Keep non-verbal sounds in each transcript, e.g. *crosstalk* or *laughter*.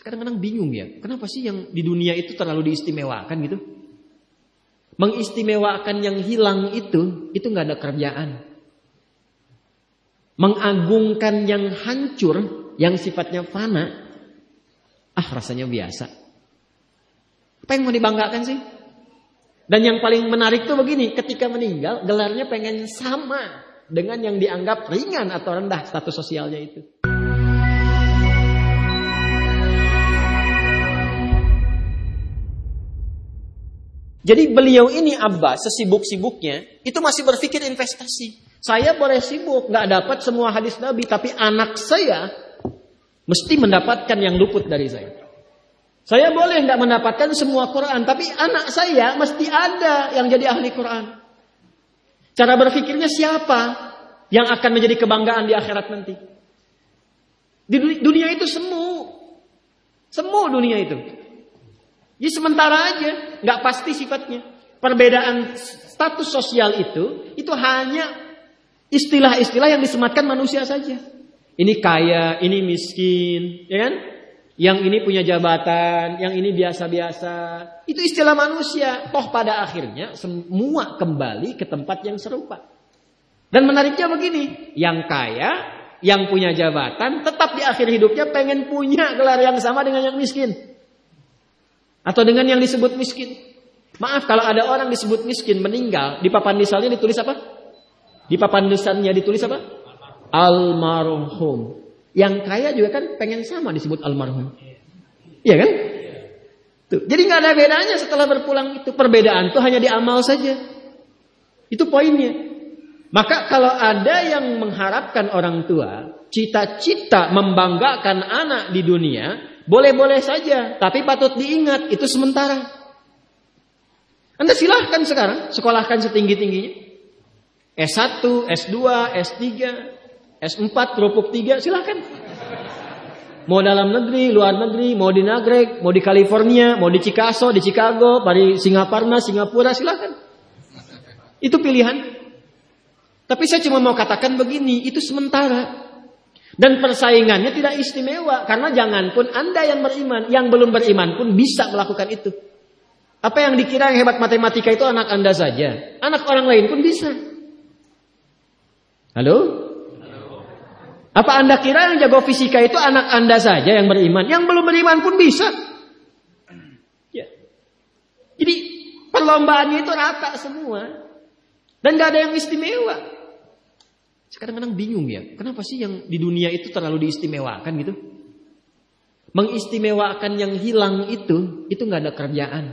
Kadang-kadang bingung ya, kenapa sih yang di dunia itu terlalu diistimewakan gitu? Mengistimewakan yang hilang itu, itu nggak ada kerjaan. Mengagungkan yang hancur, yang sifatnya fana, ah rasanya biasa. Apa yang mau dibanggakan sih? Dan yang paling menarik tuh begini, ketika meninggal gelarnya pengen sama dengan yang dianggap ringan atau rendah status sosialnya itu. Jadi beliau ini Abba sesibuk-sibuknya itu masih berpikir investasi. Saya boleh sibuk nggak dapat semua hadis Nabi, tapi anak saya mesti mendapatkan yang luput dari saya. Saya boleh nggak mendapatkan semua Quran, tapi anak saya mesti ada yang jadi ahli Quran. Cara berpikirnya siapa yang akan menjadi kebanggaan di akhirat nanti? Di dunia itu semu, semu dunia itu. Jadi sementara aja, nggak pasti sifatnya. Perbedaan status sosial itu, itu hanya istilah-istilah yang disematkan manusia saja. Ini kaya, ini miskin, ya kan? Yang ini punya jabatan, yang ini biasa-biasa. Itu istilah manusia. Toh pada akhirnya semua kembali ke tempat yang serupa. Dan menariknya begini, yang kaya, yang punya jabatan, tetap di akhir hidupnya pengen punya gelar yang sama dengan yang miskin. Atau dengan yang disebut miskin. Maaf kalau ada orang disebut miskin meninggal, di papan nisannya ditulis apa? Di papan nisannya ditulis apa? Almarhum. Yang kaya juga kan pengen sama disebut almarhum. Iya kan? Tuh. Jadi nggak ada bedanya setelah berpulang itu. Perbedaan itu hanya di amal saja. Itu poinnya. Maka kalau ada yang mengharapkan orang tua, cita-cita membanggakan anak di dunia, boleh-boleh saja, tapi patut diingat itu sementara. Anda silahkan sekarang sekolahkan setinggi-tingginya. S1, S2, S3, S4, kerupuk 3, silahkan. Mau dalam negeri, luar negeri, mau di Nagrek, mau di California, mau di Chicago, di Chicago, di Singaparna, Singapura, silahkan. Itu pilihan. Tapi saya cuma mau katakan begini, itu sementara. Dan persaingannya tidak istimewa. Karena jangan pun Anda yang beriman, yang belum beriman pun bisa melakukan itu. Apa yang dikira yang hebat matematika itu anak Anda saja. Anak orang lain pun bisa. Halo? Apa Anda kira yang jago fisika itu anak Anda saja yang beriman? Yang belum beriman pun bisa. Ya. Jadi perlombaannya itu rata semua. Dan gak ada yang istimewa. Kadang-kadang bingung ya, kenapa sih yang di dunia itu terlalu diistimewakan gitu? Mengistimewakan yang hilang itu, itu nggak ada kerjaan.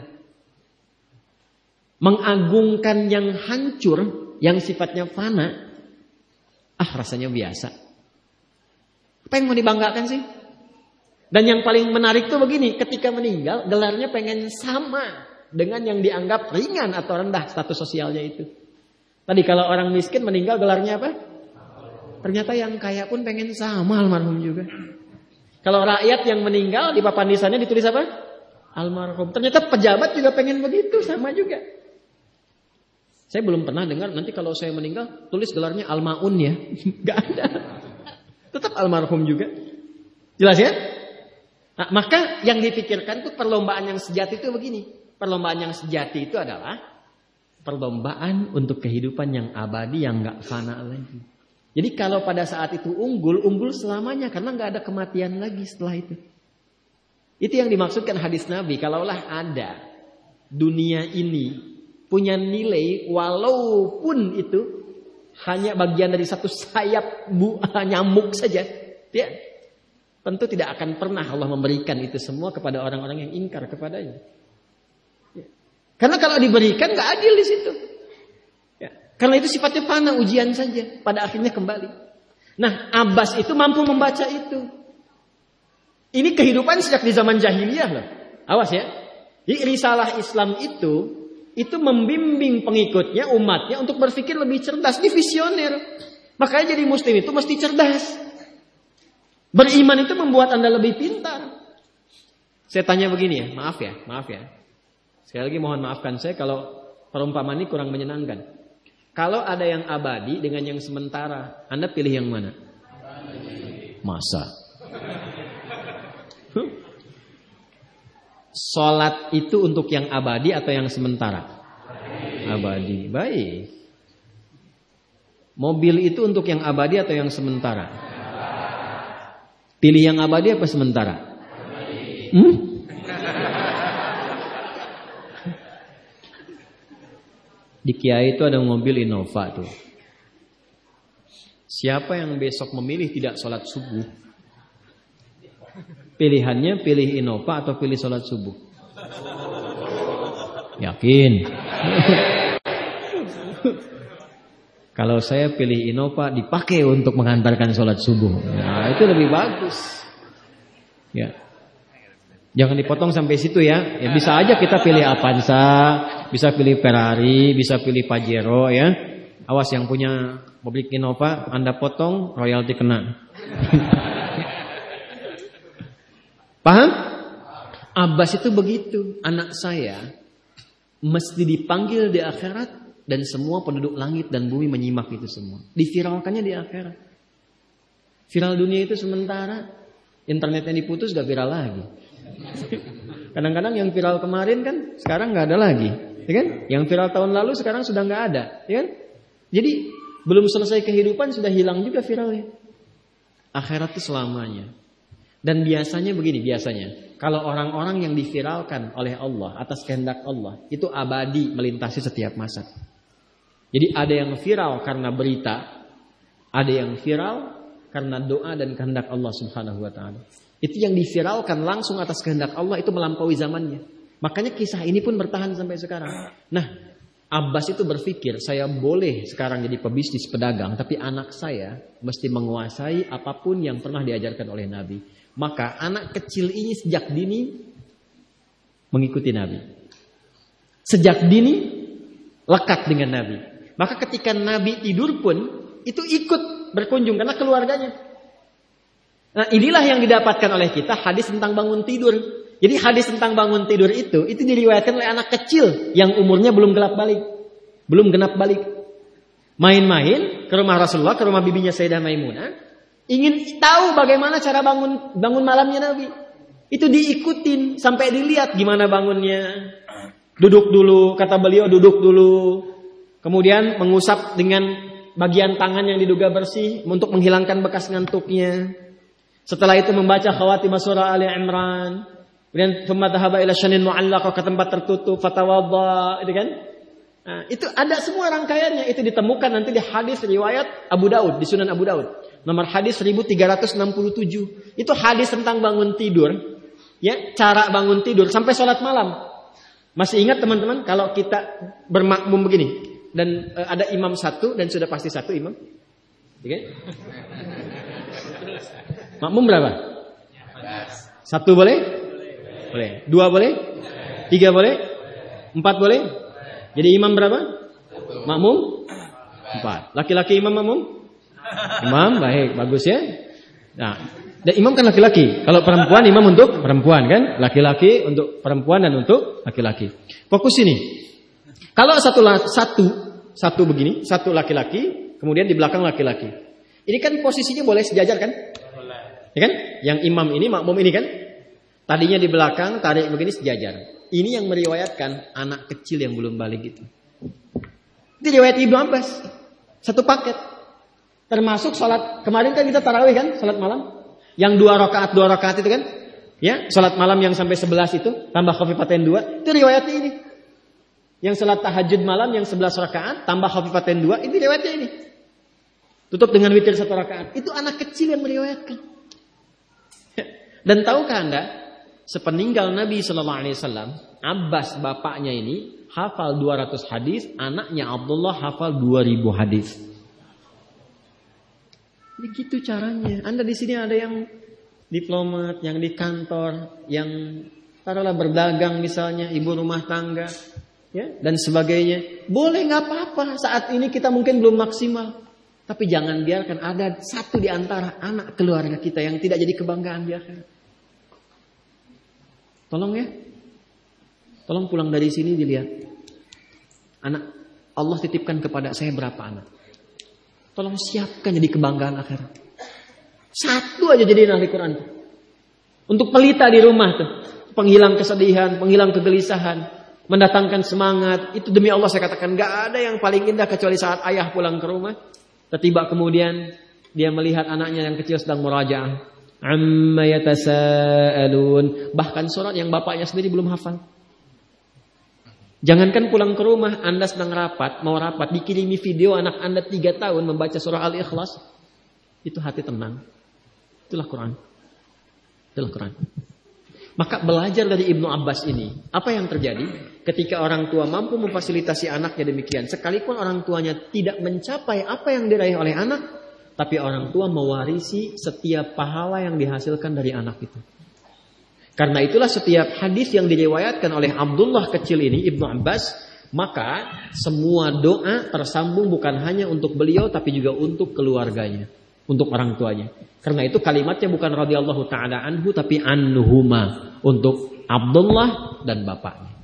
Mengagungkan yang hancur, yang sifatnya fana, ah rasanya biasa. Apa yang mau dibanggakan sih? Dan yang paling menarik tuh begini, ketika meninggal gelarnya pengen sama dengan yang dianggap ringan atau rendah status sosialnya itu. Tadi kalau orang miskin meninggal gelarnya apa? Ternyata yang kaya pun pengen sama almarhum juga. Kalau rakyat yang meninggal di papan nisannya ditulis apa? Almarhum. Ternyata pejabat juga pengen begitu sama juga. Saya belum pernah dengar nanti kalau saya meninggal tulis gelarnya almaun ya. *laughs* Gak ada. Tetap almarhum juga. Jelas ya? Nah, maka yang dipikirkan tuh perlombaan yang sejati itu begini. Perlombaan yang sejati itu adalah perlombaan untuk kehidupan yang abadi yang gak fana lagi. Jadi kalau pada saat itu unggul, unggul selamanya karena nggak ada kematian lagi setelah itu. Itu yang dimaksudkan hadis Nabi. Kalaulah ada dunia ini punya nilai walaupun itu hanya bagian dari satu sayap bu, *laughs* nyamuk saja, ya, tentu tidak akan pernah Allah memberikan itu semua kepada orang-orang yang ingkar kepadanya. Ya. Karena kalau diberikan nggak adil di situ. Karena itu sifatnya fana ujian saja. Pada akhirnya kembali. Nah Abbas itu mampu membaca itu. Ini kehidupan sejak di zaman jahiliyah loh. Awas ya. Jadi risalah Islam itu itu membimbing pengikutnya, umatnya untuk berpikir lebih cerdas, di visioner. Makanya jadi muslim itu mesti cerdas. Beriman itu membuat Anda lebih pintar. Saya tanya begini ya, maaf ya, maaf ya. Sekali lagi mohon maafkan saya kalau perumpamaan ini kurang menyenangkan. Kalau ada yang abadi dengan yang sementara, Anda pilih yang mana? Masa? Sholat itu untuk yang abadi atau yang sementara? Abadi. Baik. Mobil itu untuk yang abadi atau yang sementara? Pilih yang abadi apa sementara? Hmm? Di Kiai itu ada mobil Innova tuh. Siapa yang besok memilih tidak sholat subuh? Pilihannya pilih Innova atau pilih sholat subuh? Yakin? *laughs* Kalau saya pilih Innova dipakai untuk mengantarkan sholat subuh. Nah, itu lebih bagus. Ya. Jangan dipotong sampai situ ya. Ya bisa aja kita pilih Avanza, bisa pilih Ferrari, bisa pilih Pajero ya. Awas yang punya mobil Innova, Anda potong royalti kena. *laughs* Paham? Abbas itu begitu. Anak saya mesti dipanggil di akhirat dan semua penduduk langit dan bumi menyimak itu semua. Diviralkannya di akhirat. Viral dunia itu sementara, internetnya diputus gak viral lagi. *laughs* Kadang-kadang yang viral kemarin kan sekarang nggak ada lagi, ya kan? Yang viral tahun lalu sekarang sudah nggak ada, ya kan? Jadi belum selesai kehidupan sudah hilang juga viralnya. Akhirat itu selamanya. Dan biasanya begini, biasanya kalau orang-orang yang diviralkan oleh Allah atas kehendak Allah itu abadi melintasi setiap masa. Jadi ada yang viral karena berita, ada yang viral karena doa dan kehendak Allah Subhanahu wa taala. Itu yang diviralkan langsung atas kehendak Allah itu melampaui zamannya. Makanya kisah ini pun bertahan sampai sekarang. Nah, Abbas itu berpikir, saya boleh sekarang jadi pebisnis pedagang, tapi anak saya mesti menguasai apa pun yang pernah diajarkan oleh Nabi. Maka anak kecil ini sejak dini mengikuti Nabi. Sejak dini lekat dengan Nabi. Maka ketika Nabi tidur pun itu ikut berkunjung karena keluarganya. Nah, inilah yang didapatkan oleh kita hadis tentang bangun tidur. Jadi hadis tentang bangun tidur itu itu diriwayatkan oleh anak kecil yang umurnya belum gelap balik. Belum genap balik. Main-main ke rumah Rasulullah, ke rumah bibinya Sayyidah Maimunah, ingin tahu bagaimana cara bangun bangun malamnya Nabi. Itu diikutin sampai dilihat gimana bangunnya. Duduk dulu, kata beliau duduk dulu. Kemudian mengusap dengan bagian tangan yang diduga bersih untuk menghilangkan bekas ngantuknya. Setelah itu membaca khawatim surah Ali Imran. Kemudian thumma dhahaba ila syanin mu'allaq ke tempat tertutup fatawadda, itu kan? Nah, itu ada semua rangkaiannya itu ditemukan nanti di hadis riwayat Abu Daud di Sunan Abu Daud nomor hadis 1367 itu hadis tentang bangun tidur ya cara bangun tidur sampai sholat malam masih ingat teman-teman kalau kita bermakmum begini dan uh, ada imam satu dan sudah pasti satu imam. Oke? Makmum berapa? Satu boleh? Boleh. Dua boleh? Tiga boleh? Empat boleh? Jadi imam berapa? Makmum? Empat. Laki-laki imam makmum? Imam, baik, bagus ya. Nah, dan imam kan laki-laki. Kalau perempuan imam untuk perempuan kan? Laki-laki untuk perempuan dan untuk laki-laki. Fokus ini. Kalau satu satu satu begini, satu laki-laki, kemudian di belakang laki-laki. Ini kan posisinya boleh sejajar kan? Ya kan? Yang imam ini, makmum ini kan? Tadinya di belakang, tarik begini sejajar. Ini yang meriwayatkan anak kecil yang belum balik itu. Itu riwayat Ibnu Abbas. Satu paket. Termasuk sholat kemarin kan kita tarawih kan, sholat malam. Yang dua rakaat dua rakaat itu kan, ya sholat malam yang sampai sebelas itu tambah paten dua itu riwayat ini. Yang salat tahajud malam yang 11 rakaat tambah khafifatain dua ini riwayatnya ini. Tutup dengan witir satu rakaat. Itu anak kecil yang meriwayatkan. Dan tahukah Anda, sepeninggal Nabi Shallallahu alaihi wasallam, Abbas bapaknya ini hafal 200 hadis, anaknya Abdullah hafal 2000 hadis. Begitu caranya. Anda di sini ada yang diplomat, yang di kantor, yang taruhlah berdagang misalnya, ibu rumah tangga, ya dan sebagainya. Boleh nggak apa-apa. Saat ini kita mungkin belum maksimal. Tapi jangan biarkan ada satu di antara anak keluarga kita yang tidak jadi kebanggaan di akhirat. Tolong ya. Tolong pulang dari sini dilihat. Anak Allah titipkan kepada saya berapa anak. Tolong siapkan jadi kebanggaan akhirat. Satu aja jadi ahli Quran. Untuk pelita di rumah tuh. penghilang kesedihan, penghilang kegelisahan, mendatangkan semangat. Itu demi Allah saya katakan gak ada yang paling indah kecuali saat ayah pulang ke rumah. Tiba kemudian dia melihat anaknya yang kecil sedang merajaah. Amma yatasaalun. Bahkan surat yang bapaknya sendiri belum hafal. Jangankan pulang ke rumah, Anda sedang rapat, mau rapat, dikirimi video anak Anda tiga tahun membaca surah Al-Ikhlas, itu hati tenang. Itulah Quran. Itulah Quran. Maka belajar dari Ibnu Abbas ini, apa yang terjadi ketika orang tua mampu memfasilitasi anaknya demikian, sekalipun orang tuanya tidak mencapai apa yang diraih oleh anak, tapi orang tua mewarisi setiap pahala yang dihasilkan dari anak itu. Karena itulah setiap hadis yang diriwayatkan oleh Abdullah kecil ini Ibnu Abbas, maka semua doa tersambung bukan hanya untuk beliau tapi juga untuk keluarganya, untuk orang tuanya. Karena itu kalimatnya bukan radhiyallahu taala anhu tapi anhuma untuk Abdullah dan bapaknya.